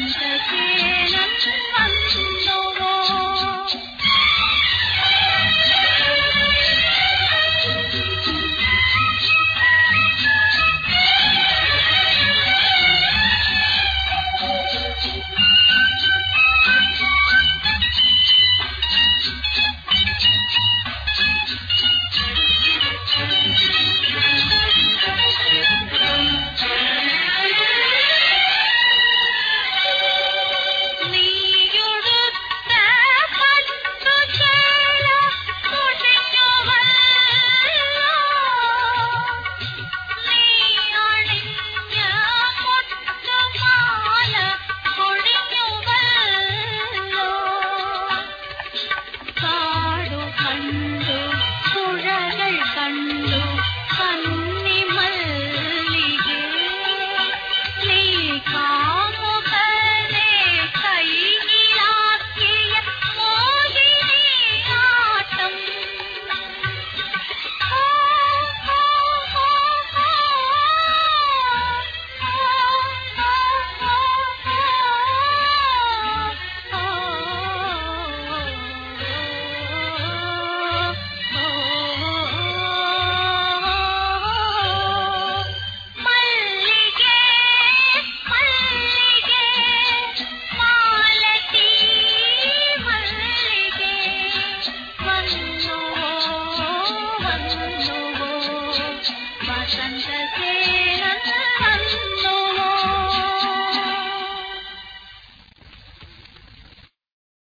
万的艰难，万万都。